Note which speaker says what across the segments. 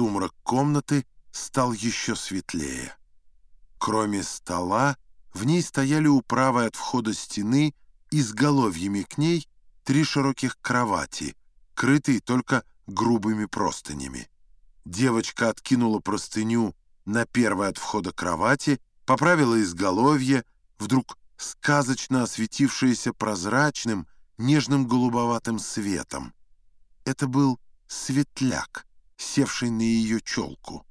Speaker 1: Сумрак комнаты стал еще светлее. Кроме стола, в ней стояли у правой от входа стены изголовьями к ней три широких кровати, крытые только грубыми простынями. Девочка откинула простыню на первой от входа кровати, поправила изголовье, вдруг сказочно осветившееся прозрачным, нежным голубоватым светом. Это был светляк, севший на ее челку.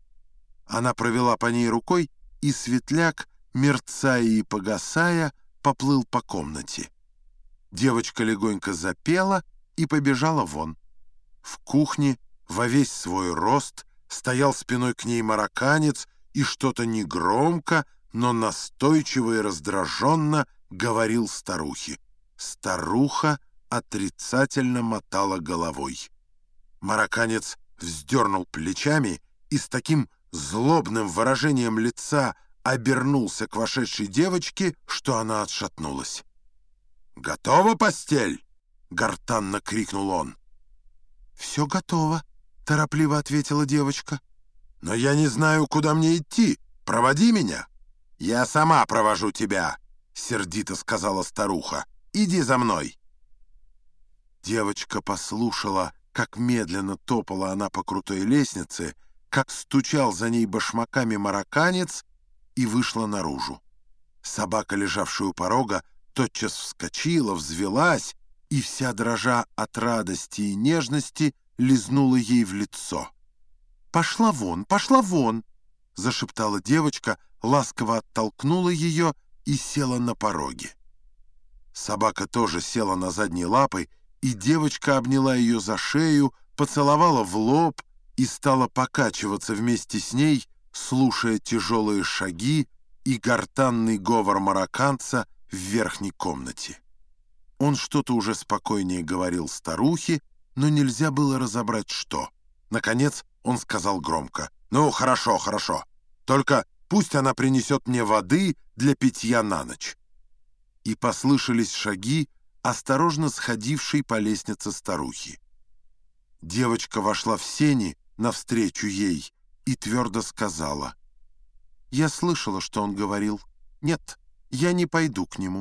Speaker 1: Она провела по ней рукой, и светляк, мерцая и погасая, поплыл по комнате. Девочка легонько запела и побежала вон. В кухне во весь свой рост стоял спиной к ней марокканец и что-то негромко, но настойчиво и раздраженно говорил старухе. Старуха отрицательно мотала головой. Марокканец вздернул плечами и с таким злобным выражением лица обернулся к вошедшей девочке, что она отшатнулась. «Готова постель?» — гортанно крикнул он.
Speaker 2: «Все готово», — торопливо ответила девочка.
Speaker 1: «Но я не знаю, куда мне идти. Проводи меня». «Я сама провожу тебя», — сердито сказала старуха. «Иди за мной». Девочка послушала, как медленно топала она по крутой лестнице, как стучал за ней башмаками марокканец и вышла наружу. Собака, лежавшая у порога, тотчас вскочила, взвелась и, вся дрожа от радости и нежности, лизнула ей в лицо.
Speaker 2: «Пошла вон, пошла вон!» — зашептала девочка, ласково оттолкнула ее и села на пороге.
Speaker 1: Собака тоже села на задние лапы, и девочка обняла ее за шею, поцеловала в лоб и стала покачиваться вместе с ней, слушая тяжелые шаги и гортанный говор марокканца в верхней комнате. Он что-то уже спокойнее говорил старухе, но нельзя было разобрать, что. Наконец он сказал громко, «Ну, хорошо, хорошо, только пусть она принесет мне воды для питья на ночь». И послышались шаги, осторожно сходившей по лестнице старухи. Девочка вошла в сени навстречу ей и твердо сказала, «Я слышала, что он говорил. Нет, я не пойду к нему».